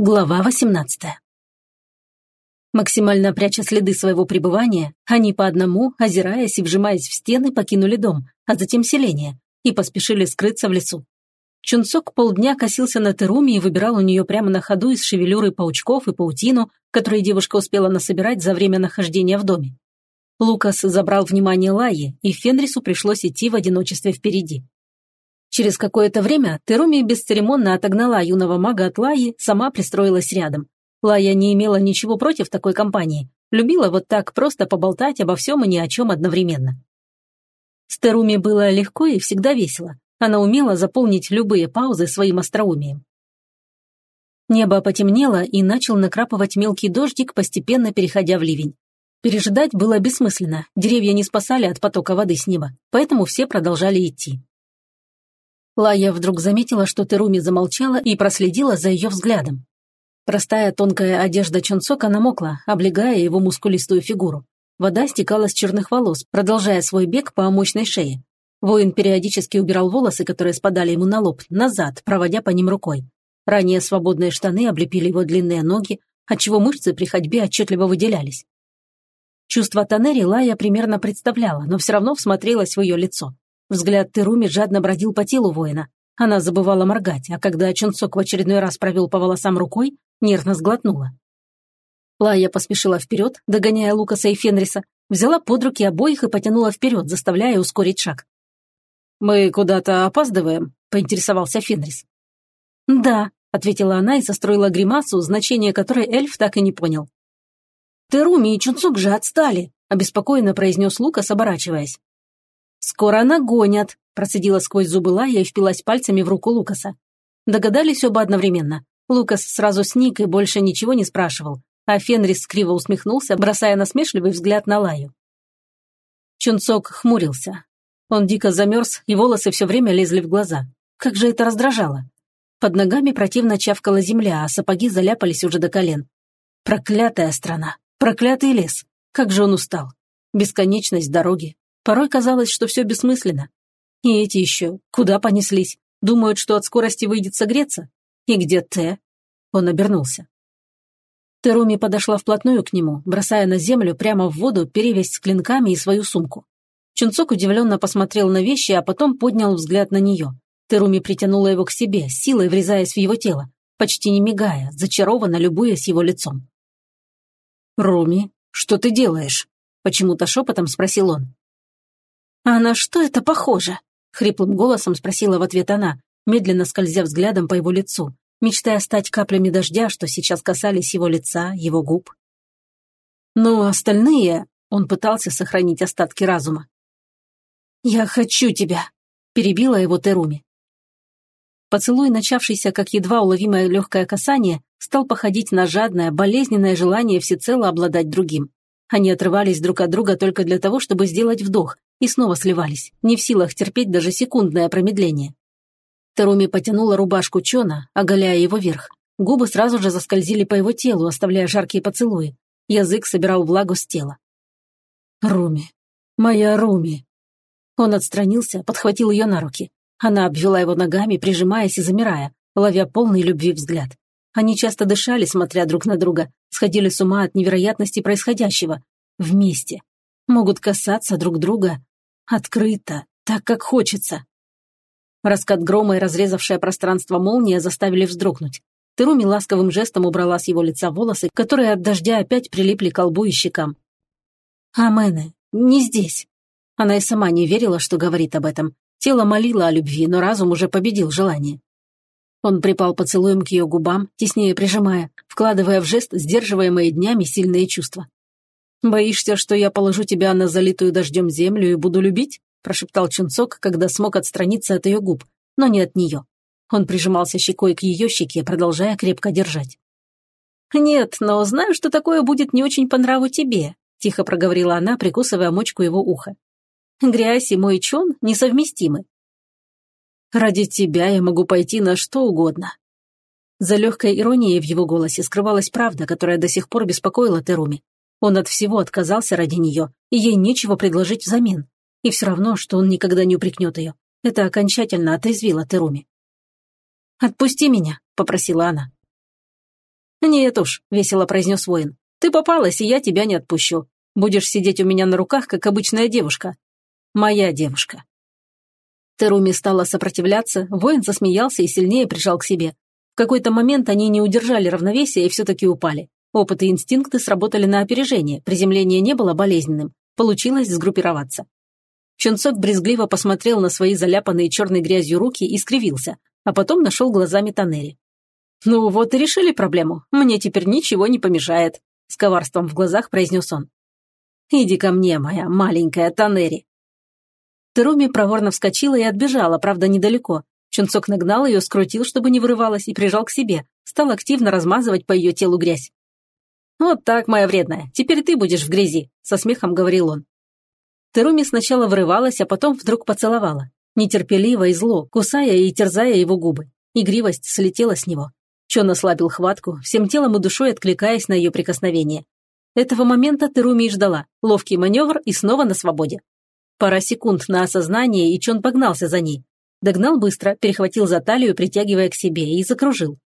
Глава 18 Максимально пряча следы своего пребывания, они по одному, озираясь и вжимаясь в стены, покинули дом, а затем селение, и поспешили скрыться в лесу. Чунцок полдня косился на Теруми и выбирал у нее прямо на ходу из шевелюры паучков и паутину, которые девушка успела насобирать за время нахождения в доме. Лукас забрал внимание Лаи, и Фенрису пришлось идти в одиночестве впереди. Через какое-то время Теруми бесцеремонно отогнала юного мага от Лаи, сама пристроилась рядом. Лая не имела ничего против такой компании, любила вот так просто поболтать обо всем и ни о чем одновременно. С Теруми было легко и всегда весело. Она умела заполнить любые паузы своим остроумием. Небо потемнело и начал накрапывать мелкий дождик, постепенно переходя в ливень. Пережидать было бессмысленно, деревья не спасали от потока воды с неба, поэтому все продолжали идти. Лая вдруг заметила, что Теруми замолчала и проследила за ее взглядом. Простая тонкая одежда Чонсока намокла, облегая его мускулистую фигуру. Вода стекала с черных волос, продолжая свой бег по мощной шее. Воин периодически убирал волосы, которые спадали ему на лоб, назад, проводя по ним рукой. Ранее свободные штаны облепили его длинные ноги, отчего мышцы при ходьбе отчетливо выделялись. Чувство Танери Лая примерно представляла, но все равно всмотрелась в ее лицо. Взгляд Теруми жадно бродил по телу воина. Она забывала моргать, а когда Чунцок в очередной раз провел по волосам рукой, нервно сглотнула. Лая поспешила вперед, догоняя Лукаса и Фенриса, взяла под руки обоих и потянула вперед, заставляя ускорить шаг. «Мы куда-то опаздываем?» – поинтересовался Фенрис. «Да», – ответила она и состроила гримасу, значение которой эльф так и не понял. «Теруми и Чунцук же отстали», – обеспокоенно произнес Лукас, оборачиваясь. «Скоро нагонят», – процедила сквозь зубы Лая и впилась пальцами в руку Лукаса. Догадались оба одновременно. Лукас сразу сник и больше ничего не спрашивал, а Фенрис криво усмехнулся, бросая насмешливый взгляд на Лаю. Чунцок хмурился. Он дико замерз, и волосы все время лезли в глаза. Как же это раздражало. Под ногами противно чавкала земля, а сапоги заляпались уже до колен. Проклятая страна, проклятый лес. Как же он устал. Бесконечность дороги, Порой казалось, что все бессмысленно. И эти еще куда понеслись? Думают, что от скорости выйдет согреться? И где Т? Он обернулся. Теруми подошла вплотную к нему, бросая на землю прямо в воду перевязь с клинками и свою сумку. Чунцок удивленно посмотрел на вещи, а потом поднял взгляд на нее. Теруми притянула его к себе, силой врезаясь в его тело, почти не мигая, зачарованно любуясь его лицом. «Руми, что ты делаешь?» – почему-то шепотом спросил он. «А на что это похоже?» — хриплым голосом спросила в ответ она, медленно скользя взглядом по его лицу, мечтая стать каплями дождя, что сейчас касались его лица, его губ. Но остальные... Он пытался сохранить остатки разума. «Я хочу тебя!» — перебила его Теруми. Поцелуй, начавшийся как едва уловимое легкое касание, стал походить на жадное, болезненное желание всецело обладать другим. Они отрывались друг от друга только для того, чтобы сделать вдох, и снова сливались, не в силах терпеть даже секундное промедление. Таруми потянула рубашку Чона, оголяя его верх. Губы сразу же заскользили по его телу, оставляя жаркие поцелуи. Язык собирал влагу с тела. «Руми! Моя Руми!» Он отстранился, подхватил ее на руки. Она обвела его ногами, прижимаясь и замирая, ловя полный любви взгляд. Они часто дышали, смотря друг на друга, сходили с ума от невероятности происходящего. Вместе. Могут касаться друг друга. Открыто, так как хочется. Раскат грома и разрезавшая пространство молния заставили вздрогнуть. Теруми ласковым жестом убрала с его лица волосы, которые от дождя опять прилипли к лбу и щекам. «Амене, не здесь». Она и сама не верила, что говорит об этом. Тело молило о любви, но разум уже победил желание. Он припал поцелуем к ее губам, теснее прижимая, вкладывая в жест сдерживаемые днями сильные чувства. «Боишься, что я положу тебя на залитую дождем землю и буду любить?» прошептал Чунцок, когда смог отстраниться от ее губ, но не от нее. Он прижимался щекой к ее щеке, продолжая крепко держать. «Нет, но знаю, что такое будет не очень по нраву тебе», тихо проговорила она, прикусывая мочку его уха. «Грязь и мой чон несовместимы. Ради тебя я могу пойти на что угодно». За легкой иронией в его голосе скрывалась правда, которая до сих пор беспокоила Теруми. Он от всего отказался ради нее, и ей нечего предложить взамен. И все равно, что он никогда не упрекнет ее. Это окончательно отрезвило Теруми. «Отпусти меня», — попросила она. «Нет уж», — весело произнес воин. «Ты попалась, и я тебя не отпущу. Будешь сидеть у меня на руках, как обычная девушка. Моя девушка». Теруми стала сопротивляться, воин засмеялся и сильнее прижал к себе. В какой-то момент они не удержали равновесия и все-таки упали. Опыт и инстинкты сработали на опережение, приземление не было болезненным, получилось сгруппироваться. Чунцок брезгливо посмотрел на свои заляпанные черной грязью руки и скривился, а потом нашел глазами Танери. «Ну вот и решили проблему. Мне теперь ничего не помешает», — с коварством в глазах произнес он. «Иди ко мне, моя маленькая Танери». Теруми проворно вскочила и отбежала, правда, недалеко. Чунцок нагнал ее, скрутил, чтобы не вырывалась, и прижал к себе, стал активно размазывать по ее телу грязь. «Вот так, моя вредная, теперь ты будешь в грязи», — со смехом говорил он. Теруми сначала врывалась, а потом вдруг поцеловала. Нетерпеливо и зло, кусая и терзая его губы. Игривость слетела с него. Чон ослабил хватку, всем телом и душой откликаясь на ее прикосновение. Этого момента Теруми и ждала. Ловкий маневр и снова на свободе. Пара секунд на осознание, и Чон погнался за ней. Догнал быстро, перехватил за талию, притягивая к себе, и закружил.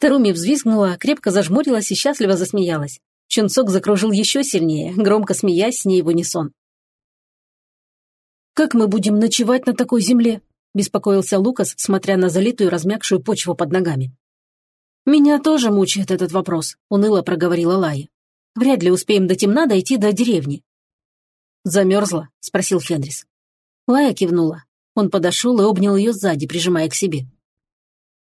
Теруми взвизгнула, крепко зажмурилась и счастливо засмеялась. Чунцок закружил еще сильнее, громко смеясь с ней в унисон. «Как мы будем ночевать на такой земле?» – беспокоился Лукас, смотря на залитую размягшую почву под ногами. «Меня тоже мучает этот вопрос», – уныло проговорила Лая. «Вряд ли успеем до темна дойти до деревни». «Замерзла?» – спросил Фенрис. Лая кивнула. Он подошел и обнял ее сзади, прижимая к себе.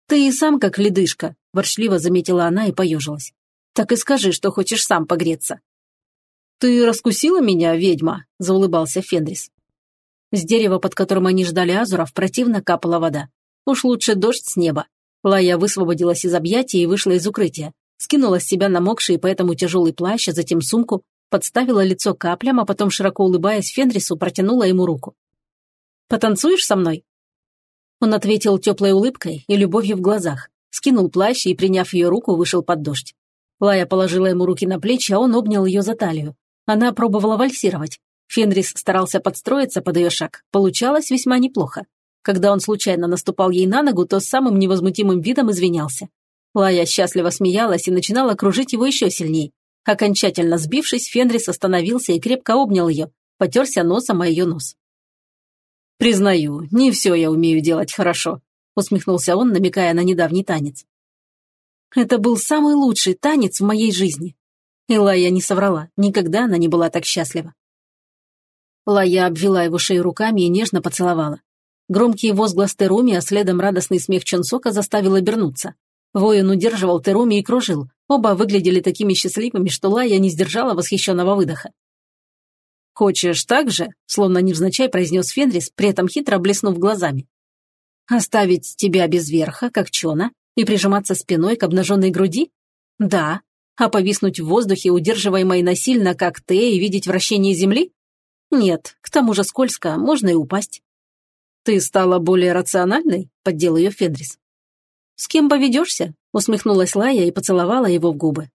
«Ты и сам как ледышка», – ворчливо заметила она и поежилась. «Так и скажи, что хочешь сам погреться». «Ты раскусила меня, ведьма?» – заулыбался Фенрис. С дерева, под которым они ждали Азуров, противно капала вода. Уж лучше дождь с неба. Лая высвободилась из объятий и вышла из укрытия. Скинула с себя намокший и поэтому тяжелый плащ, а затем сумку, подставила лицо каплям, а потом, широко улыбаясь Фенрису, протянула ему руку. «Потанцуешь со мной?» Он ответил теплой улыбкой и любовью в глазах, скинул плащ и, приняв ее руку, вышел под дождь. Лая положила ему руки на плечи, а он обнял ее за талию. Она пробовала вальсировать. Фенрис старался подстроиться под ее шаг. Получалось весьма неплохо. Когда он случайно наступал ей на ногу, то с самым невозмутимым видом извинялся. Лая счастливо смеялась и начинала кружить его еще сильней. Окончательно сбившись, Фенрис остановился и крепко обнял ее, потерся носом о ее нос. «Признаю, не все я умею делать хорошо», усмехнулся он, намекая на недавний танец. «Это был самый лучший танец в моей жизни». И Лая не соврала, никогда она не была так счастлива. Лая обвела его шею руками и нежно поцеловала. Громкий возглас Теруми, а следом радостный смех Чонсока заставил обернуться. Воин удерживал Теруми и кружил. Оба выглядели такими счастливыми, что Лая не сдержала восхищенного выдоха. «Хочешь так же?» – словно невзначай произнес Фенрис, при этом хитро блеснув глазами. «Оставить тебя без верха, как Чона, и прижиматься спиной к обнаженной груди? Да. А повиснуть в воздухе, удерживаемой насильно, как ты, и видеть вращение земли? Нет, к тому же скользко, можно и упасть. Ты стала более рациональной? Поддел ее Федрис. С кем поведешься? Усмехнулась Лая и поцеловала его в губы.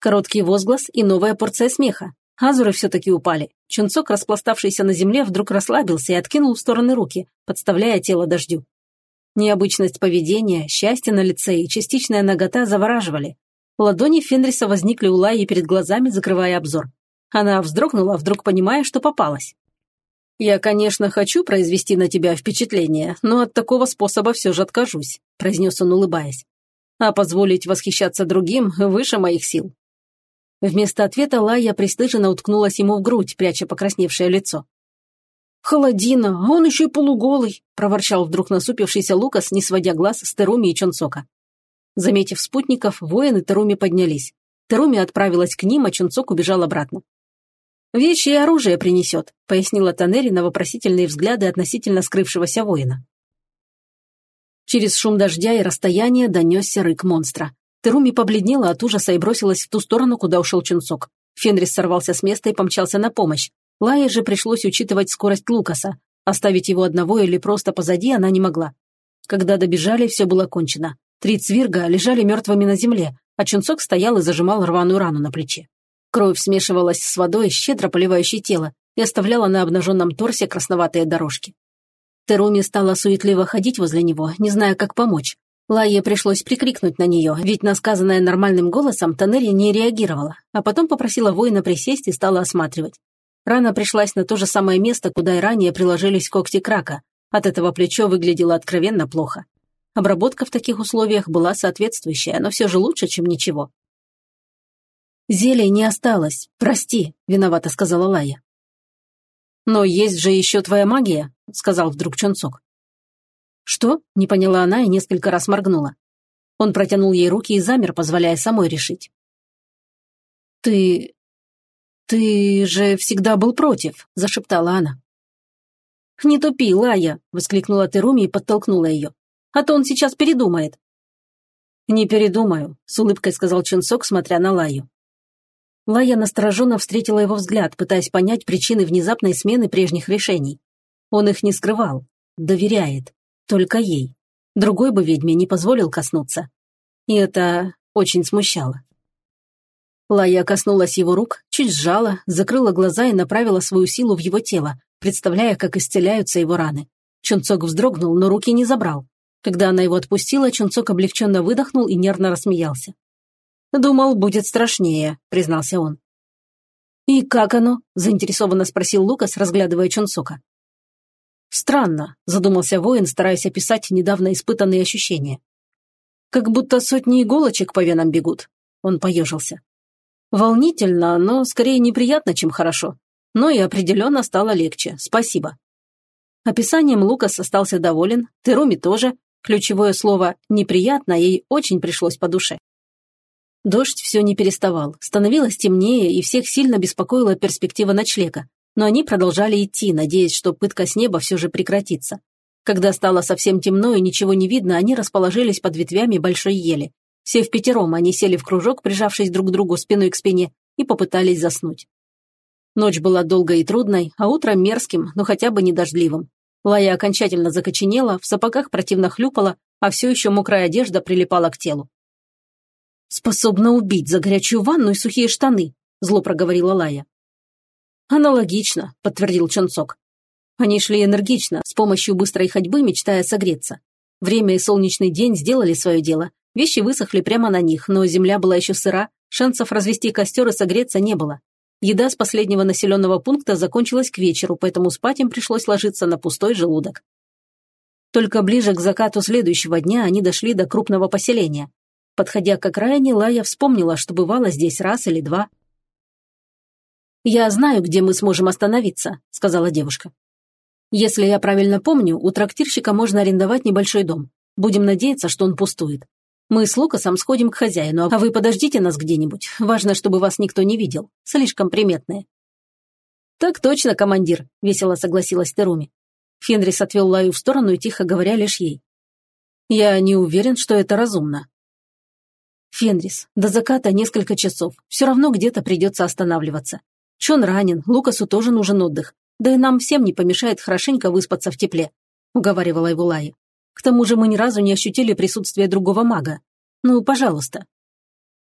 Короткий возглас и новая порция смеха. Азуры все-таки упали. Чунцок, распластавшийся на земле, вдруг расслабился и откинул в стороны руки, подставляя тело дождю. Необычность поведения, счастье на лице и частичная нагота завораживали. Ладони Фенриса возникли у Лаи перед глазами, закрывая обзор. Она вздрогнула, вдруг понимая, что попалась. «Я, конечно, хочу произвести на тебя впечатление, но от такого способа все же откажусь», произнес он, улыбаясь. «А позволить восхищаться другим выше моих сил». Вместо ответа Лая пристыженно уткнулась ему в грудь, пряча покрасневшее лицо. «Холодина, а он еще и полуголый», проворчал вдруг насупившийся Лукас, не сводя глаз с Теруми и Чонцока. Заметив спутников, воины Теруми поднялись. Теруми отправилась к ним, а Чунцок убежал обратно. «Вещи и оружие принесет», — пояснила Танери на вопросительные взгляды относительно скрывшегося воина. Через шум дождя и расстояние донесся рык монстра. Теруми побледнела от ужаса и бросилась в ту сторону, куда ушел Чунцок. Фенрис сорвался с места и помчался на помощь. Лае же пришлось учитывать скорость Лукаса. Оставить его одного или просто позади она не могла. Когда добежали, все было кончено. Три цвирга лежали мертвыми на земле, а Чунцок стоял и зажимал рваную рану на плече. Кровь смешивалась с водой, щедро поливающей тело, и оставляла на обнаженном торсе красноватые дорожки. Теруми стала суетливо ходить возле него, не зная, как помочь. Лае пришлось прикрикнуть на нее, ведь на сказанное нормальным голосом Танери не реагировала, а потом попросила воина присесть и стала осматривать. Рана пришлась на то же самое место, куда и ранее приложились когти крака. От этого плечо выглядело откровенно плохо. Обработка в таких условиях была соответствующая, но все же лучше, чем ничего. «Зелий не осталось, прости», — виновато сказала Лая. «Но есть же еще твоя магия», — сказал вдруг Чонцок. «Что?» – не поняла она и несколько раз моргнула. Он протянул ей руки и замер, позволяя самой решить. «Ты... ты же всегда был против», – зашептала она. «Не тупи, Лая!» – воскликнула Теруми и подтолкнула ее. «А то он сейчас передумает». «Не передумаю», – с улыбкой сказал Чунсок, смотря на Лаю. Лая настороженно встретила его взгляд, пытаясь понять причины внезапной смены прежних решений. Он их не скрывал. Доверяет. Только ей. Другой бы ведьме не позволил коснуться. И это очень смущало. Лая коснулась его рук, чуть сжала, закрыла глаза и направила свою силу в его тело, представляя, как исцеляются его раны. Чунцок вздрогнул, но руки не забрал. Когда она его отпустила, Чунцок облегченно выдохнул и нервно рассмеялся. «Думал, будет страшнее», — признался он. «И как оно?» – заинтересованно спросил Лукас, разглядывая Чунцока. Странно, задумался воин, стараясь описать недавно испытанные ощущения. Как будто сотни иголочек по венам бегут. Он поежился. Волнительно, но скорее неприятно, чем хорошо. Но и определенно стало легче. Спасибо. Описанием Лукас остался доволен, Теруми тоже. Ключевое слово «неприятно» ей очень пришлось по душе. Дождь все не переставал, становилось темнее, и всех сильно беспокоила перспектива ночлега но они продолжали идти, надеясь, что пытка с неба все же прекратится. Когда стало совсем темно и ничего не видно, они расположились под ветвями большой ели. Все в пятером они сели в кружок, прижавшись друг к другу спиной к спине, и попытались заснуть. Ночь была долгой и трудной, а утро мерзким, но хотя бы не дождливым. Лая окончательно закоченела, в сапогах противно хлюпала, а все еще мокрая одежда прилипала к телу. «Способна убить за горячую ванну и сухие штаны», – зло проговорила Лая. «Аналогично», – подтвердил Чонцок. Они шли энергично, с помощью быстрой ходьбы, мечтая согреться. Время и солнечный день сделали свое дело. Вещи высохли прямо на них, но земля была еще сыра, шансов развести костер и согреться не было. Еда с последнего населенного пункта закончилась к вечеру, поэтому спать им пришлось ложиться на пустой желудок. Только ближе к закату следующего дня они дошли до крупного поселения. Подходя к окраине, Лая вспомнила, что бывало здесь раз или два, «Я знаю, где мы сможем остановиться», – сказала девушка. «Если я правильно помню, у трактирщика можно арендовать небольшой дом. Будем надеяться, что он пустует. Мы с Лукасом сходим к хозяину, а вы подождите нас где-нибудь. Важно, чтобы вас никто не видел. Слишком приметные». «Так точно, командир», – весело согласилась Теруми. Фенрис отвел Лаю в сторону и тихо говоря лишь ей. «Я не уверен, что это разумно». «Фенрис, до заката несколько часов. Все равно где-то придется останавливаться. Чон ранен, Лукасу тоже нужен отдых. Да и нам всем не помешает хорошенько выспаться в тепле», — уговаривала его Лая. «К тому же мы ни разу не ощутили присутствие другого мага. Ну, пожалуйста».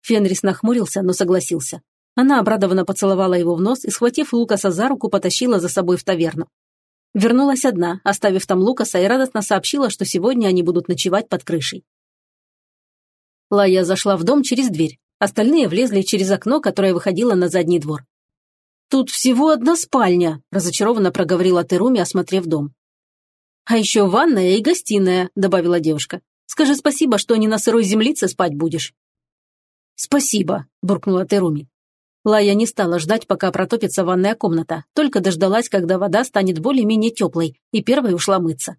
Фенрис нахмурился, но согласился. Она обрадованно поцеловала его в нос и, схватив Лукаса за руку, потащила за собой в таверну. Вернулась одна, оставив там Лукаса, и радостно сообщила, что сегодня они будут ночевать под крышей. Лая зашла в дом через дверь. Остальные влезли через окно, которое выходило на задний двор. «Тут всего одна спальня», – разочарованно проговорила Теруми, осмотрев дом. «А еще ванная и гостиная», – добавила девушка. «Скажи спасибо, что не на сырой землице спать будешь». «Спасибо», – буркнула Теруми. Лая не стала ждать, пока протопится ванная комната, только дождалась, когда вода станет более-менее теплой, и первой ушла мыться.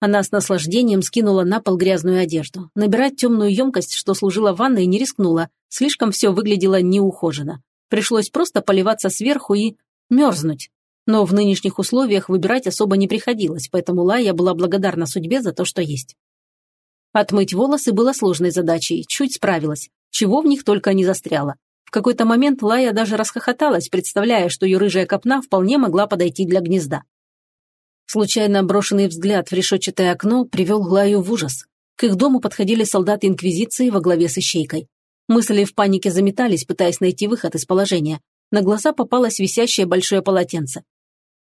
Она с наслаждением скинула на пол грязную одежду. Набирать темную емкость, что служила ванной, не рискнула, слишком все выглядело неухоженно. Пришлось просто поливаться сверху и мерзнуть. Но в нынешних условиях выбирать особо не приходилось, поэтому Лая была благодарна судьбе за то, что есть. Отмыть волосы было сложной задачей, чуть справилась, чего в них только не застряло. В какой-то момент Лая даже расхохоталась, представляя, что ее рыжая копна вполне могла подойти для гнезда. Случайно брошенный взгляд в решетчатое окно привел Лаю в ужас. К их дому подходили солдаты Инквизиции во главе с Ищейкой. Мысли в панике заметались, пытаясь найти выход из положения. На глаза попалось висящее большое полотенце.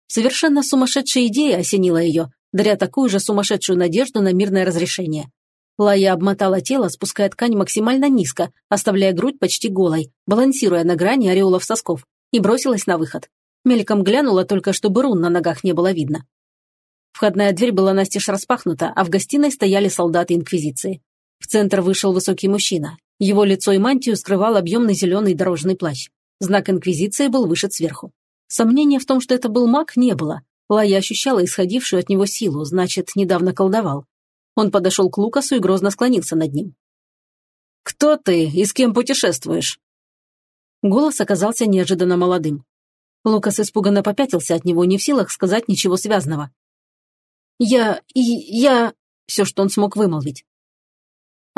Совершенно сумасшедшая идея осенила ее, даря такую же сумасшедшую надежду на мирное разрешение. Лая обмотала тело, спуская ткань максимально низко, оставляя грудь почти голой, балансируя на грани ореолов сосков, и бросилась на выход. Мельком глянула только, чтобы рун на ногах не было видно. Входная дверь была настежь распахнута, а в гостиной стояли солдаты Инквизиции. В центр вышел высокий мужчина. Его лицо и мантию скрывал объемный зеленый дорожный плащ. Знак Инквизиции был вышит сверху. Сомнения в том, что это был маг, не было. Лая ощущала исходившую от него силу, значит, недавно колдовал. Он подошел к Лукасу и грозно склонился над ним. «Кто ты и с кем путешествуешь?» Голос оказался неожиданно молодым. Лукас испуганно попятился от него, не в силах сказать ничего связанного. «Я... я...» – все, что он смог вымолвить.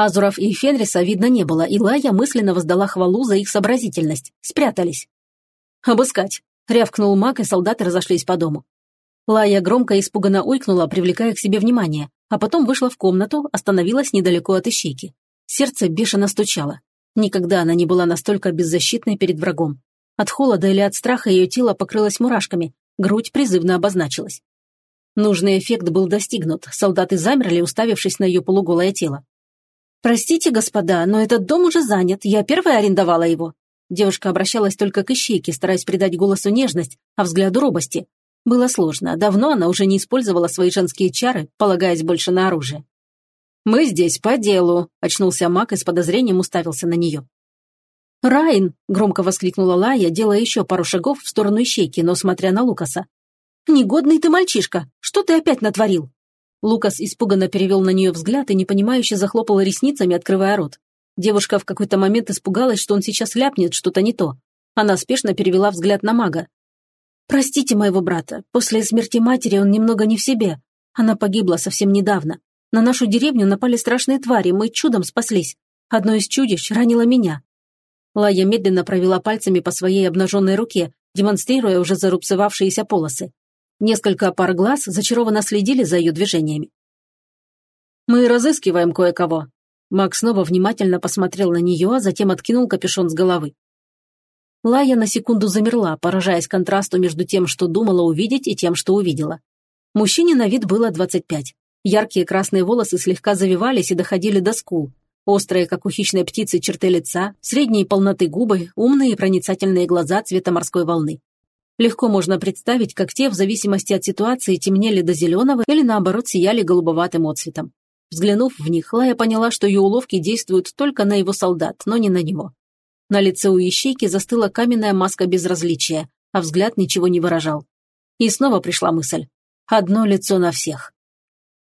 Азуров и Фенриса видно не было, и Лая мысленно воздала хвалу за их сообразительность. Спрятались. «Обыскать!» – рявкнул маг, и солдаты разошлись по дому. Лая громко и испуганно уйкнула, привлекая к себе внимание, а потом вышла в комнату, остановилась недалеко от ищейки. Сердце бешено стучало. Никогда она не была настолько беззащитной перед врагом. От холода или от страха ее тело покрылось мурашками, грудь призывно обозначилась. Нужный эффект был достигнут, солдаты замерли, уставившись на ее полуголое тело. «Простите, господа, но этот дом уже занят, я первая арендовала его». Девушка обращалась только к ищейке, стараясь придать голосу нежность, а взгляду робости, было сложно, давно она уже не использовала свои женские чары, полагаясь больше на оружие. «Мы здесь по делу», – очнулся маг и с подозрением уставился на нее. «Райн!» – громко воскликнула Лая, делая еще пару шагов в сторону ищейки, но смотря на Лукаса. «Негодный ты мальчишка! Что ты опять натворил?» Лукас испуганно перевел на нее взгляд и непонимающе захлопал ресницами, открывая рот. Девушка в какой-то момент испугалась, что он сейчас ляпнет что-то не то. Она спешно перевела взгляд на мага, Простите моего брата. После смерти матери он немного не в себе. Она погибла совсем недавно. На нашу деревню напали страшные твари, мы чудом спаслись. Одно из чудищ ранило меня. Лая медленно провела пальцами по своей обнаженной руке, демонстрируя уже зарубцевавшиеся полосы. Несколько пар глаз зачарованно следили за ее движениями. «Мы разыскиваем кое-кого». Макс снова внимательно посмотрел на нее, а затем откинул капюшон с головы. Лая на секунду замерла, поражаясь контрасту между тем, что думала увидеть, и тем, что увидела. Мужчине на вид было 25. Яркие красные волосы слегка завивались и доходили до скул. Острые, как у хищной птицы, черты лица, средние полноты губы, умные и проницательные глаза цвета морской волны. Легко можно представить, как те, в зависимости от ситуации, темнели до зеленого или, наоборот, сияли голубоватым отцветом. Взглянув в них, Лая поняла, что ее уловки действуют только на его солдат, но не на него. На лице у ищейки застыла каменная маска безразличия, а взгляд ничего не выражал. И снова пришла мысль. Одно лицо на всех.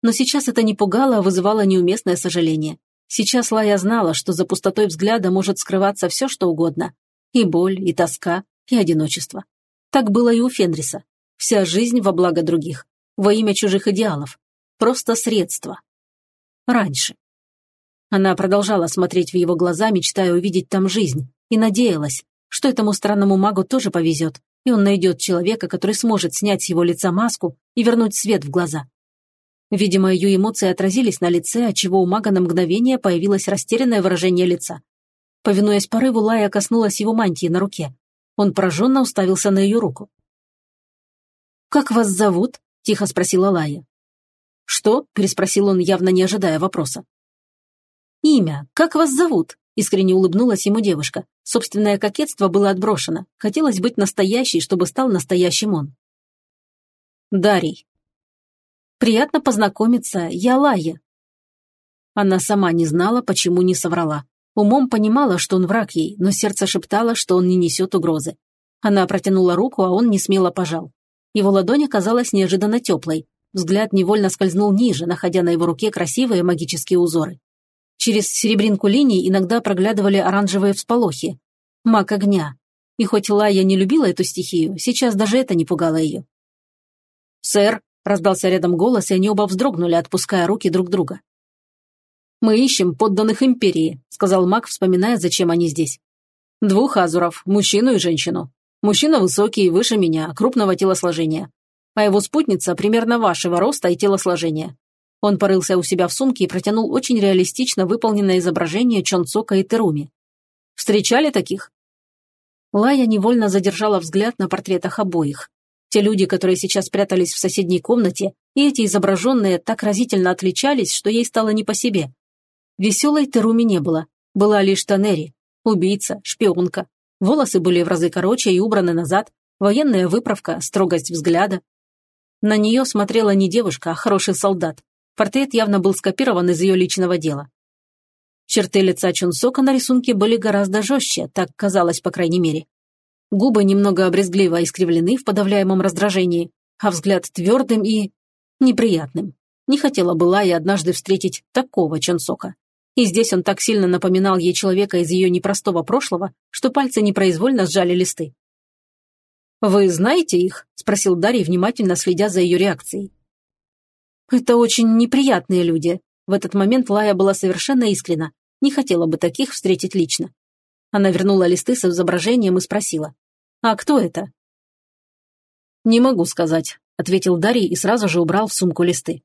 Но сейчас это не пугало, а вызывало неуместное сожаление. Сейчас Лая знала, что за пустотой взгляда может скрываться все, что угодно. И боль, и тоска, и одиночество. Так было и у Фенриса. Вся жизнь во благо других. Во имя чужих идеалов. Просто средства. Раньше. Она продолжала смотреть в его глаза, мечтая увидеть там жизнь, и надеялась, что этому странному магу тоже повезет, и он найдет человека, который сможет снять с его лица маску и вернуть свет в глаза. Видимо, ее эмоции отразились на лице, отчего у мага на мгновение появилось растерянное выражение лица. Повинуясь порыву, Лая коснулась его мантии на руке. Он пораженно уставился на ее руку. «Как вас зовут?» – тихо спросила Лая. «Что?» – переспросил он, явно не ожидая вопроса. «Имя. Как вас зовут?» – искренне улыбнулась ему девушка. Собственное кокетство было отброшено. Хотелось быть настоящей, чтобы стал настоящим он. «Дарий». «Приятно познакомиться. Я Лая». Она сама не знала, почему не соврала. Умом понимала, что он враг ей, но сердце шептало, что он не несет угрозы. Она протянула руку, а он не смело пожал. Его ладонь оказалась неожиданно теплой. Взгляд невольно скользнул ниже, находя на его руке красивые магические узоры. Через серебринку линий иногда проглядывали оранжевые всполохи. Маг огня. И хоть Лая не любила эту стихию, сейчас даже это не пугало ее. «Сэр», — раздался рядом голос, и они оба вздрогнули, отпуская руки друг друга. «Мы ищем подданных империи», — сказал маг, вспоминая, зачем они здесь. «Двух азуров, мужчину и женщину. Мужчина высокий, выше меня, крупного телосложения. А его спутница примерно вашего роста и телосложения. Он порылся у себя в сумке и протянул очень реалистично выполненное изображение Чонцока и Теруми. «Встречали таких?» Лая невольно задержала взгляд на портретах обоих. Те люди, которые сейчас прятались в соседней комнате, и эти изображенные так разительно отличались, что ей стало не по себе. Веселой Теруми не было. Была лишь Танери. Убийца, шпионка. Волосы были в разы короче и убраны назад. Военная выправка, строгость взгляда. На нее смотрела не девушка, а хороший солдат. Портрет явно был скопирован из ее личного дела. Черты лица Чунсока на рисунке были гораздо жестче, так казалось, по крайней мере. Губы немного обрезгливо искривлены в подавляемом раздражении, а взгляд твердым и... неприятным. Не хотела была и однажды встретить такого Чонсока. И здесь он так сильно напоминал ей человека из ее непростого прошлого, что пальцы непроизвольно сжали листы. «Вы знаете их?» – спросил Дарья, внимательно следя за ее реакцией. «Это очень неприятные люди». В этот момент Лая была совершенно искрена. Не хотела бы таких встретить лично. Она вернула листы с изображением и спросила. «А кто это?» «Не могу сказать», — ответил Дарий и сразу же убрал в сумку листы.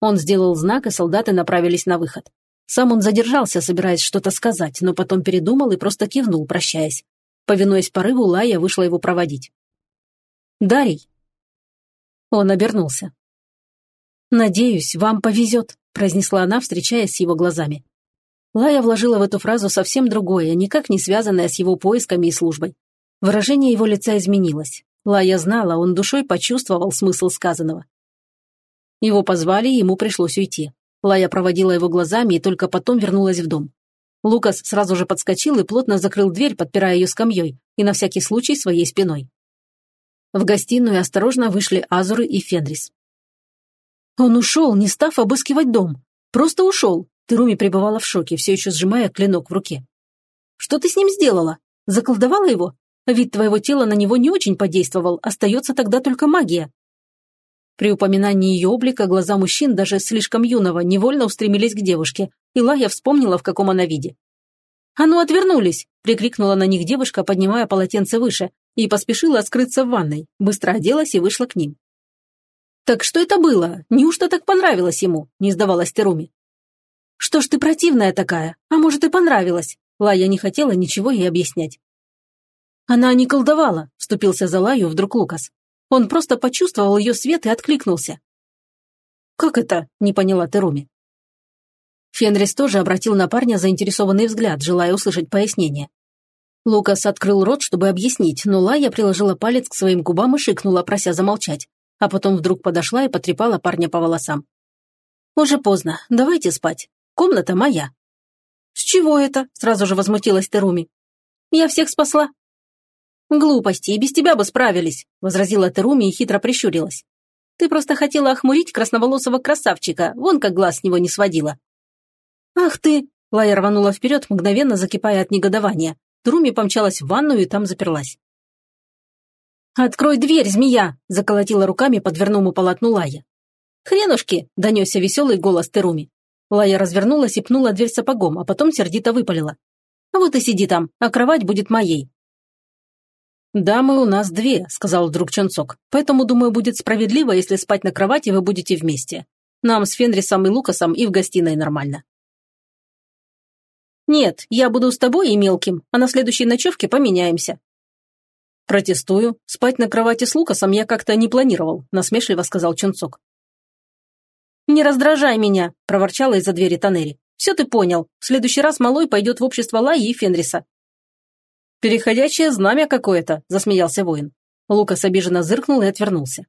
Он сделал знак, и солдаты направились на выход. Сам он задержался, собираясь что-то сказать, но потом передумал и просто кивнул, прощаясь. Повинуясь порыву, Лая вышла его проводить. «Дарий!» Он обернулся. «Надеюсь, вам повезет», — произнесла она, встречаясь с его глазами. Лая вложила в эту фразу совсем другое, никак не связанное с его поисками и службой. Выражение его лица изменилось. Лая знала, он душой почувствовал смысл сказанного. Его позвали, и ему пришлось уйти. Лая проводила его глазами и только потом вернулась в дом. Лукас сразу же подскочил и плотно закрыл дверь, подпирая ее скамьей, и на всякий случай своей спиной. В гостиную осторожно вышли Азуры и Фенрис. «Он ушел, не став обыскивать дом. Просто ушел!» Теруми пребывала в шоке, все еще сжимая клинок в руке. «Что ты с ним сделала? Заколдовала его? Вид твоего тела на него не очень подействовал, остается тогда только магия». При упоминании ее облика глаза мужчин, даже слишком юного, невольно устремились к девушке, и Лая вспомнила, в каком она виде. «А ну, отвернулись!» – прикрикнула на них девушка, поднимая полотенце выше, и поспешила скрыться в ванной, быстро оделась и вышла к ним. «Так что это было? Неужто так понравилось ему?» – не сдавалась Теруми. «Что ж ты противная такая? А может, и понравилось?» Лая не хотела ничего ей объяснять. «Она не колдовала», – вступился за Лаю вдруг Лукас. Он просто почувствовал ее свет и откликнулся. «Как это?» – не поняла Теруми. Фенрис тоже обратил на парня заинтересованный взгляд, желая услышать пояснение. Лукас открыл рот, чтобы объяснить, но Лая приложила палец к своим губам и шикнула, прося замолчать, а потом вдруг подошла и потрепала парня по волосам. «Уже поздно, давайте спать. Комната моя». «С чего это?» – сразу же возмутилась Теруми. «Я всех спасла». «Глупости, и без тебя бы справились», – возразила Теруми и хитро прищурилась. «Ты просто хотела охмурить красноволосого красавчика, вон как глаз с него не сводила». «Ах ты!» – Лая рванула вперед, мгновенно закипая от негодования. Теруми помчалась в ванную и там заперлась. «Открой дверь, змея!» – заколотила руками по дверному полотну Лая. «Хренушки!» – донесся веселый голос Теруми. Лая развернулась и пнула дверь сапогом, а потом сердито выпалила. «Вот и сиди там, а кровать будет моей. «Дамы у нас две», — сказал вдруг Чонцок. «Поэтому, думаю, будет справедливо, если спать на кровати вы будете вместе. Нам с Фенрисом и Лукасом и в гостиной нормально». «Нет, я буду с тобой и мелким, а на следующей ночевке поменяемся». «Протестую. Спать на кровати с Лукасом я как-то не планировал», — насмешливо сказал Чунцок. «Не раздражай меня», — проворчала из-за двери Танери. «Все ты понял. В следующий раз малой пойдет в общество Лаи и Фенриса. «Переходящее знамя какое-то», – засмеялся воин. Лукас обиженно зыркнул и отвернулся.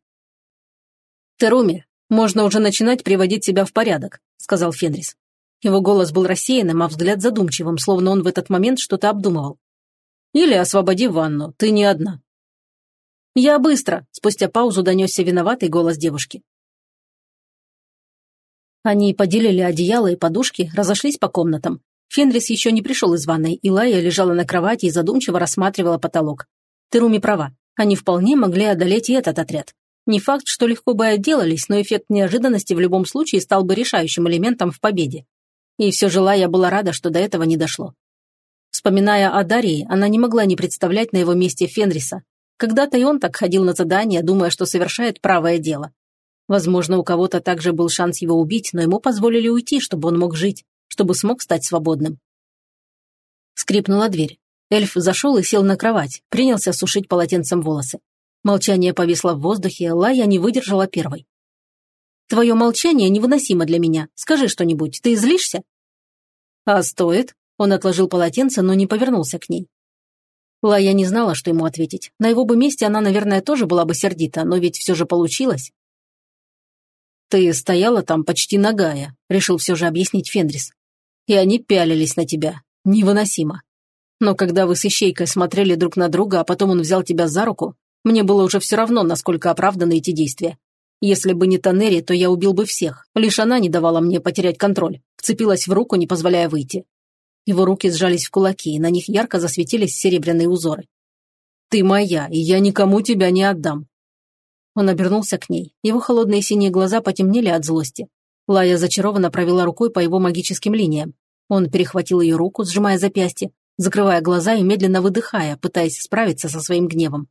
«Теруми, можно уже начинать приводить себя в порядок», – сказал Фенрис. Его голос был рассеянным, а взгляд задумчивым, словно он в этот момент что-то обдумывал. «Или освободи ванну, ты не одна». «Я быстро», – спустя паузу донесся виноватый голос девушки. Они поделили одеяло и подушки, разошлись по комнатам. Фенрис еще не пришел из ванной, и Лая лежала на кровати и задумчиво рассматривала потолок. Теруми права. Они вполне могли одолеть и этот отряд. Не факт, что легко бы отделались, но эффект неожиданности в любом случае стал бы решающим элементом в победе. И все же Лая была рада, что до этого не дошло. Вспоминая о Дарии, она не могла не представлять на его месте Фенриса. Когда-то и он так ходил на задания, думая, что совершает правое дело. Возможно, у кого-то также был шанс его убить, но ему позволили уйти, чтобы он мог жить чтобы смог стать свободным. Скрипнула дверь. Эльф зашел и сел на кровать, принялся сушить полотенцем волосы. Молчание повисло в воздухе, Лая не выдержала первой. «Твое молчание невыносимо для меня. Скажи что-нибудь, ты злишься?» «А стоит?» Он отложил полотенце, но не повернулся к ней. Лая не знала, что ему ответить. На его бы месте она, наверное, тоже была бы сердита, но ведь все же получилось. «Ты стояла там почти нагая», — решил все же объяснить Фенрис. «И они пялились на тебя. Невыносимо. Но когда вы с Ищейкой смотрели друг на друга, а потом он взял тебя за руку, мне было уже все равно, насколько оправданы эти действия. Если бы не Танери, то я убил бы всех. Лишь она не давала мне потерять контроль, вцепилась в руку, не позволяя выйти. Его руки сжались в кулаки, и на них ярко засветились серебряные узоры. «Ты моя, и я никому тебя не отдам». Он обернулся к ней. Его холодные синие глаза потемнели от злости. Лая зачарованно провела рукой по его магическим линиям. Он перехватил ее руку, сжимая запястье, закрывая глаза и медленно выдыхая, пытаясь справиться со своим гневом.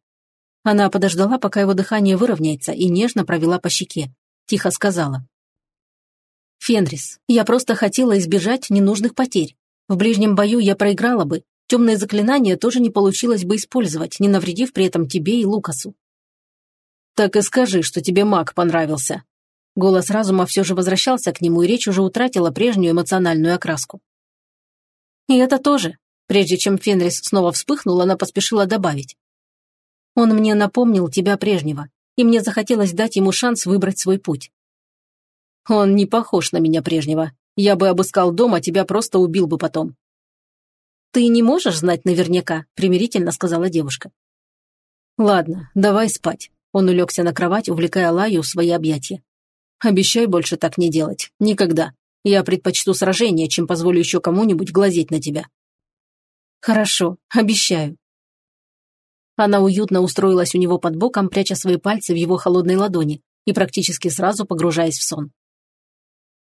Она подождала, пока его дыхание выровняется, и нежно провела по щеке. Тихо сказала. «Фенрис, я просто хотела избежать ненужных потерь. В ближнем бою я проиграла бы, темное заклинание тоже не получилось бы использовать, не навредив при этом тебе и Лукасу. «Так и скажи, что тебе маг понравился». Голос разума все же возвращался к нему, и речь уже утратила прежнюю эмоциональную окраску. «И это тоже». Прежде чем Фенрис снова вспыхнул, она поспешила добавить. «Он мне напомнил тебя прежнего, и мне захотелось дать ему шанс выбрать свой путь». «Он не похож на меня прежнего», я бы обыскал дом, а тебя просто убил бы потом». «Ты не можешь знать наверняка», — примирительно сказала девушка. «Ладно, давай спать». Он улегся на кровать, увлекая Лаю в свои объятия. «Обещай больше так не делать. Никогда. Я предпочту сражение, чем позволю еще кому-нибудь глазеть на тебя». «Хорошо, обещаю». Она уютно устроилась у него под боком, пряча свои пальцы в его холодной ладони и практически сразу погружаясь в сон.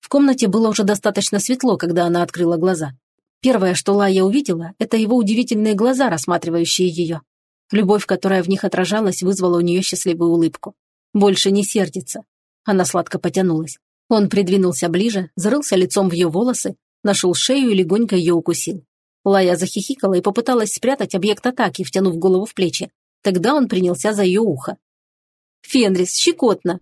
В комнате было уже достаточно светло, когда она открыла глаза. Первое, что Лая увидела, это его удивительные глаза, рассматривающие ее. Любовь, которая в них отражалась, вызвала у нее счастливую улыбку. Больше не сердится. Она сладко потянулась. Он придвинулся ближе, зарылся лицом в ее волосы, нашел шею и легонько ее укусил. Лая захихикала и попыталась спрятать объект атаки, втянув голову в плечи. Тогда он принялся за ее ухо. «Фенрис, щекотно!»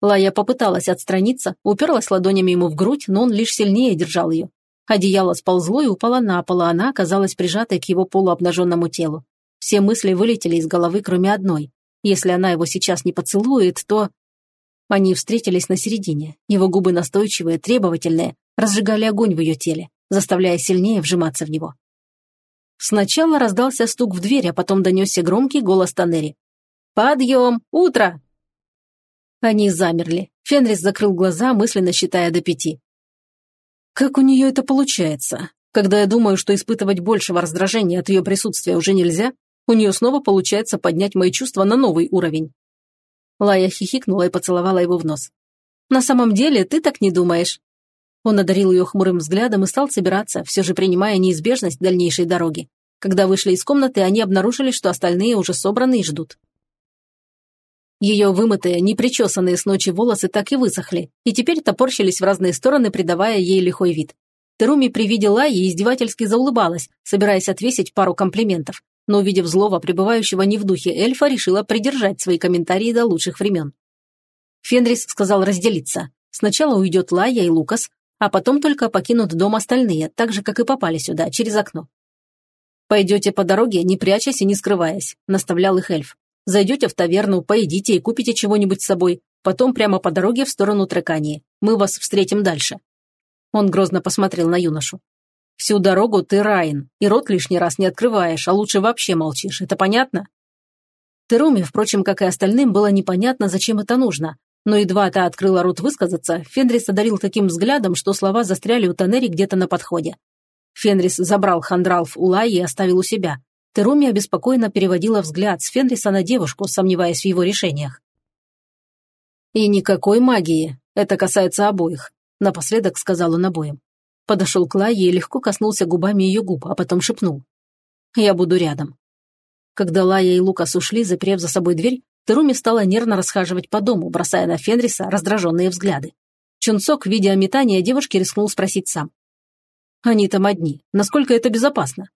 Лая попыталась отстраниться, уперлась ладонями ему в грудь, но он лишь сильнее держал ее. Одеяло сползло и упало на пол, а она оказалась прижатой к его полуобнаженному телу. Все мысли вылетели из головы, кроме одной. Если она его сейчас не поцелует, то... Они встретились на середине. Его губы настойчивые, требовательные, разжигали огонь в ее теле, заставляя сильнее вжиматься в него. Сначала раздался стук в дверь, а потом донесся громкий голос Танери. «Подъем! Утро!» Они замерли. Фенрис закрыл глаза, мысленно считая до пяти. Как у нее это получается? Когда я думаю, что испытывать большего раздражения от ее присутствия уже нельзя, у нее снова получается поднять мои чувства на новый уровень. Лая хихикнула и поцеловала его в нос. «На самом деле, ты так не думаешь?» Он одарил ее хмурым взглядом и стал собираться, все же принимая неизбежность дальнейшей дороги. Когда вышли из комнаты, они обнаружили, что остальные уже собраны и ждут. Ее вымытые, непричесанные с ночи волосы так и высохли, и теперь топорщились в разные стороны, придавая ей лихой вид. Теруми при виде Лаи издевательски заулыбалась, собираясь отвесить пару комплиментов, но, увидев злого, пребывающего не в духе эльфа, решила придержать свои комментарии до лучших времен. Фенрис сказал разделиться. Сначала уйдет Лая и Лукас, а потом только покинут дом остальные, так же, как и попали сюда, через окно. «Пойдете по дороге, не прячась и не скрываясь», – наставлял их эльф. Зайдете в таверну, поедите и купите чего-нибудь с собой. Потом прямо по дороге в сторону Трекании. Мы вас встретим дальше». Он грозно посмотрел на юношу. «Всю дорогу ты Райан, и рот лишний раз не открываешь, а лучше вообще молчишь. Это понятно?» Теруме, впрочем, как и остальным, было непонятно, зачем это нужно. Но едва та открыла рот высказаться, Фенрис одарил таким взглядом, что слова застряли у Танери где-то на подходе. Фенрис забрал Хандралф у Лаи и оставил у себя. Теруми обеспокоенно переводила взгляд с Фенриса на девушку, сомневаясь в его решениях. «И никакой магии. Это касается обоих», — напоследок сказал он обоим. Подошел к Лае и легко коснулся губами ее губ, а потом шепнул. «Я буду рядом». Когда Лая и Лукас ушли, заперев за собой дверь, Теруми стала нервно расхаживать по дому, бросая на Фенриса раздраженные взгляды. Чунцок, видя метание девушки, рискнул спросить сам. «Они там одни. Насколько это безопасно?»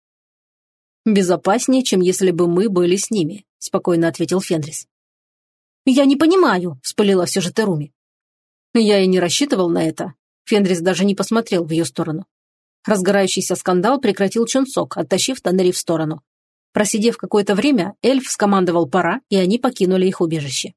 «Безопаснее, чем если бы мы были с ними», – спокойно ответил Фенрис. «Я не понимаю», – вспылила все же Теруми. «Я и не рассчитывал на это». Фенрис даже не посмотрел в ее сторону. Разгорающийся скандал прекратил Чунсок, оттащив Таннери в сторону. Просидев какое-то время, эльф скомандовал «пора», и они покинули их убежище.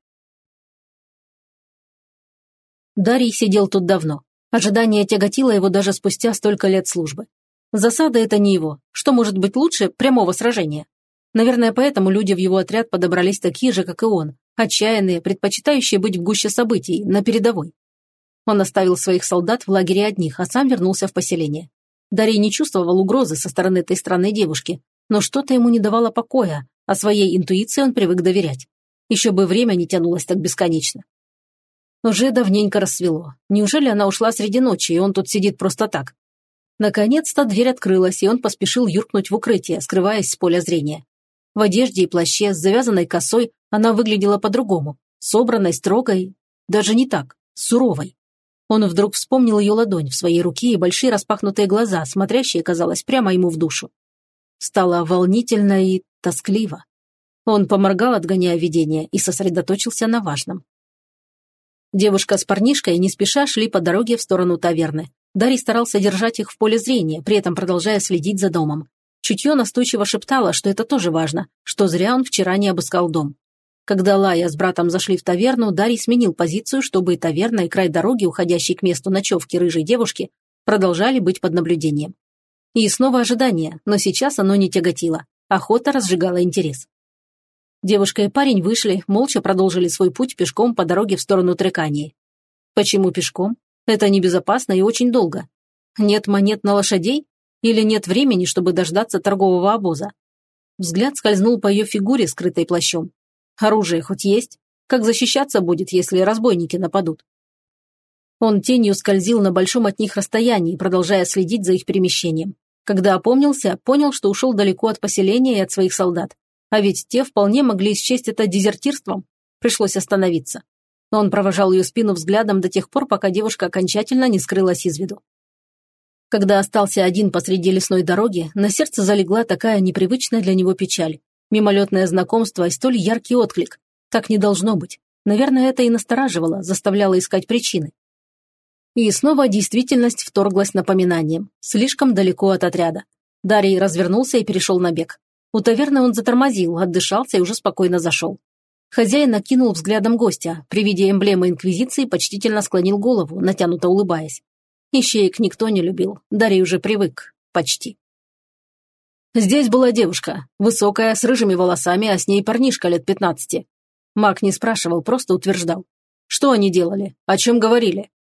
Дарий сидел тут давно. Ожидание тяготило его даже спустя столько лет службы. Засада – это не его. Что может быть лучше прямого сражения? Наверное, поэтому люди в его отряд подобрались такие же, как и он, отчаянные, предпочитающие быть в гуще событий, на передовой. Он оставил своих солдат в лагере одних, а сам вернулся в поселение. Дарий не чувствовал угрозы со стороны этой странной девушки, но что-то ему не давало покоя, а своей интуиции он привык доверять. Еще бы время не тянулось так бесконечно. Уже давненько рассвело. Неужели она ушла среди ночи, и он тут сидит просто так? Наконец-то дверь открылась, и он поспешил юркнуть в укрытие, скрываясь с поля зрения. В одежде и плаще с завязанной косой она выглядела по-другому, собранной, строгой, даже не так, суровой. Он вдруг вспомнил ее ладонь в своей руке и большие распахнутые глаза, смотрящие, казалось, прямо ему в душу. Стало волнительно и тоскливо. Он поморгал, отгоняя видение, и сосредоточился на важном. Девушка с парнишкой не спеша шли по дороге в сторону таверны. Дарий старался держать их в поле зрения, при этом продолжая следить за домом. Чутье настойчиво шептало, что это тоже важно, что зря он вчера не обыскал дом. Когда Лая с братом зашли в таверну, Дарий сменил позицию, чтобы и таверна, и край дороги, уходящий к месту ночевки рыжей девушки, продолжали быть под наблюдением. И снова ожидание, но сейчас оно не тяготило. Охота разжигала интерес. Девушка и парень вышли, молча продолжили свой путь пешком по дороге в сторону Трекании. Почему пешком? Это небезопасно и очень долго. Нет монет на лошадей? Или нет времени, чтобы дождаться торгового обоза? Взгляд скользнул по ее фигуре, скрытой плащом. Оружие хоть есть? Как защищаться будет, если разбойники нападут? Он тенью скользил на большом от них расстоянии, продолжая следить за их перемещением. Когда опомнился, понял, что ушел далеко от поселения и от своих солдат. А ведь те вполне могли счесть это дезертирством. Пришлось остановиться. Но он провожал ее спину взглядом до тех пор, пока девушка окончательно не скрылась из виду. Когда остался один посреди лесной дороги, на сердце залегла такая непривычная для него печаль. Мимолетное знакомство и столь яркий отклик. Так не должно быть. Наверное, это и настораживало, заставляло искать причины. И снова действительность вторглась напоминанием. Слишком далеко от отряда. Дарий развернулся и перешел на бег. У таверны он затормозил, отдышался и уже спокойно зашел. Хозяин накинул взглядом гостя, при виде эмблемы Инквизиции почтительно склонил голову, натянуто улыбаясь. Ищеек никто не любил, Дарий уже привык, почти. Здесь была девушка, высокая, с рыжими волосами, а с ней парнишка лет пятнадцати. Маг не спрашивал, просто утверждал. Что они делали? О чем говорили?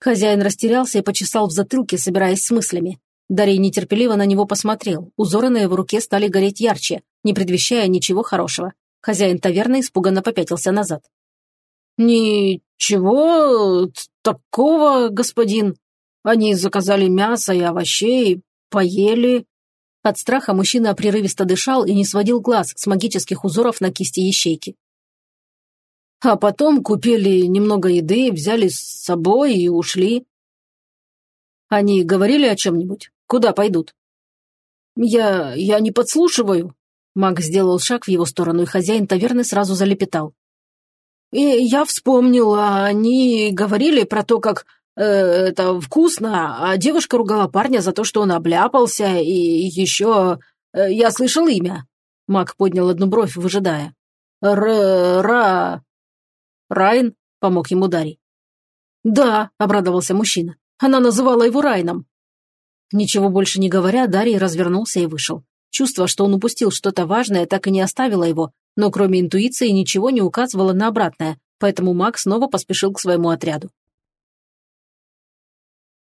Хозяин растерялся и почесал в затылке, собираясь с мыслями. Дарий нетерпеливо на него посмотрел. Узоры на его руке стали гореть ярче, не предвещая ничего хорошего. Хозяин таверны испуганно попятился назад. «Ничего такого, господин. Они заказали мясо и овощей, поели». От страха мужчина прерывисто дышал и не сводил глаз с магических узоров на кисти ящейки. А потом купили немного еды, взяли с собой и ушли. Они говорили о чем-нибудь? Куда пойдут?» «Я... я не подслушиваю». Маг сделал шаг в его сторону, и хозяин таверны сразу залепетал. «И я вспомнил, они говорили про то, как э, это вкусно, а девушка ругала парня за то, что он обляпался, и еще... Э, я слышал имя». Маг поднял одну бровь, выжидая. «Р... «Райн?» — помог ему Дарий. «Да», — обрадовался мужчина. «Она называла его Райном». Ничего больше не говоря, Дарий развернулся и вышел. Чувство, что он упустил что-то важное, так и не оставило его, но кроме интуиции ничего не указывало на обратное, поэтому маг снова поспешил к своему отряду.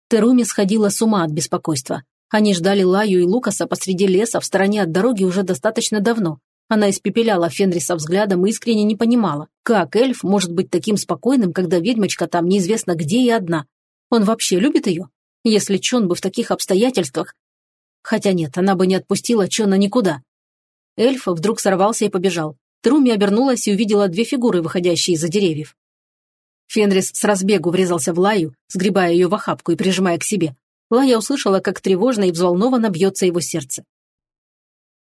Теруми сходила с ума от беспокойства. Они ждали Лаю и Лукаса посреди леса в стороне от дороги уже достаточно давно. Она испепеляла Фенриса взглядом и искренне не понимала, как эльф может быть таким спокойным, когда ведьмочка там неизвестно где и одна. Он вообще любит ее? Если Чон бы в таких обстоятельствах... Хотя нет, она бы не отпустила Чона никуда. Эльф вдруг сорвался и побежал. Труми обернулась и увидела две фигуры, выходящие из-за деревьев. Фенрис с разбегу врезался в Лаю, сгребая ее в охапку и прижимая к себе. Лая услышала, как тревожно и взволнованно бьется его сердце.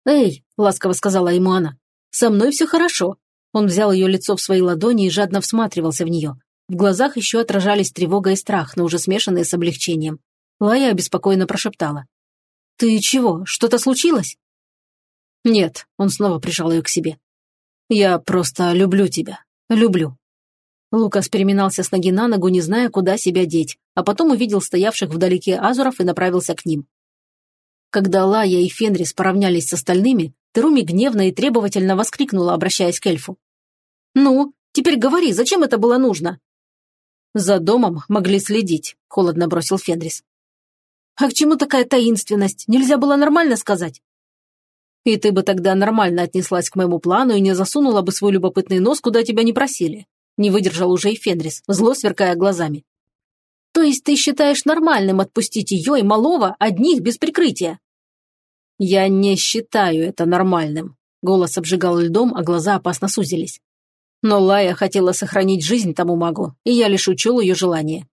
«Эй!» – ласково сказала ему она. «Со мной все хорошо». Он взял ее лицо в свои ладони и жадно всматривался в нее. В глазах еще отражались тревога и страх, но уже смешанные с облегчением. Лая обеспокоенно прошептала. «Ты чего, что-то случилось?» «Нет», — он снова прижал ее к себе. «Я просто люблю тебя. Люблю». Лукас переминался с ноги на ногу, не зная, куда себя деть, а потом увидел стоявших вдалеке Азуров и направился к ним. Когда Лая и Фенрис поравнялись с остальными, Теруми гневно и требовательно воскликнула, обращаясь к эльфу. «Ну, теперь говори, зачем это было нужно?» «За домом могли следить», — холодно бросил Фенрис. «А к чему такая таинственность? Нельзя было нормально сказать?» «И ты бы тогда нормально отнеслась к моему плану и не засунула бы свой любопытный нос, куда тебя не просили», — не выдержал уже и Фенрис, зло сверкая глазами. «То есть ты считаешь нормальным отпустить ее и малого одних без прикрытия?» «Я не считаю это нормальным», — голос обжигал льдом, а глаза опасно сузились. Но Лая хотела сохранить жизнь тому магу, и я лишь учел ее желание.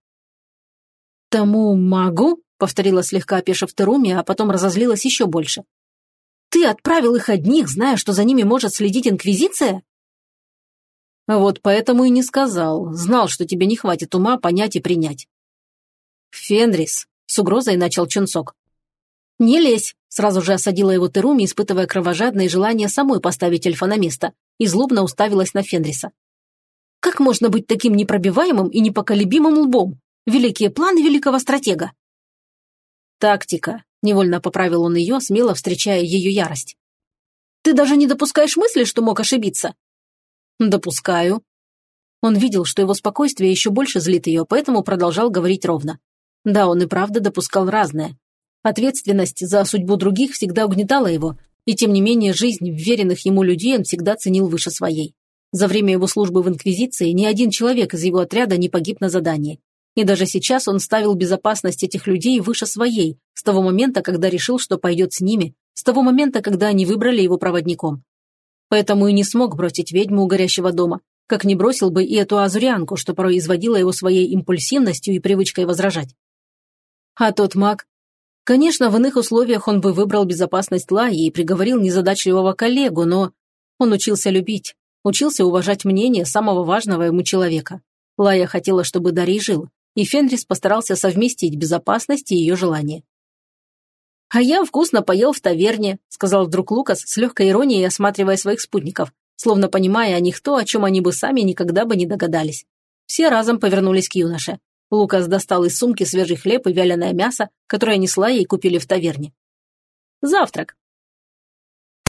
«Тому магу?» — повторила слегка опешив Теруми, а потом разозлилась еще больше. «Ты отправил их одних, зная, что за ними может следить Инквизиция?» «Вот поэтому и не сказал. Знал, что тебе не хватит ума понять и принять». «Фенрис», — с угрозой начал Чунцок. «Не лезь!» – сразу же осадила его Теруми, испытывая кровожадное желание самой поставить эльфа на место, и злобно уставилась на Фенриса. «Как можно быть таким непробиваемым и непоколебимым лбом? Великие планы великого стратега!» «Тактика», – невольно поправил он ее, смело встречая ее ярость. «Ты даже не допускаешь мысли, что мог ошибиться?» «Допускаю». Он видел, что его спокойствие еще больше злит ее, поэтому продолжал говорить ровно. Да, он и правда допускал разное, Ответственность за судьбу других всегда угнетала его, и тем не менее жизнь вверенных ему людей он всегда ценил выше своей. За время его службы в Инквизиции ни один человек из его отряда не погиб на задании. И даже сейчас он ставил безопасность этих людей выше своей, с того момента, когда решил, что пойдет с ними, с того момента, когда они выбрали его проводником. Поэтому и не смог бросить ведьму у горящего дома, как не бросил бы и эту азурианку, что порой изводила его своей импульсивностью и привычкой возражать. А тот маг, Конечно, в иных условиях он бы выбрал безопасность Лаи и приговорил незадачливого коллегу, но он учился любить, учился уважать мнение самого важного ему человека. Лая хотела, чтобы Дарий жил, и Фенрис постарался совместить безопасность и ее желание. «А я вкусно поел в таверне», — сказал вдруг Лукас с легкой иронией, осматривая своих спутников, словно понимая о них то, о чем они бы сами никогда бы не догадались. Все разом повернулись к юноше. Лукас достал из сумки свежий хлеб и вяленое мясо, которое несла ей купили в таверне. «Завтрак»,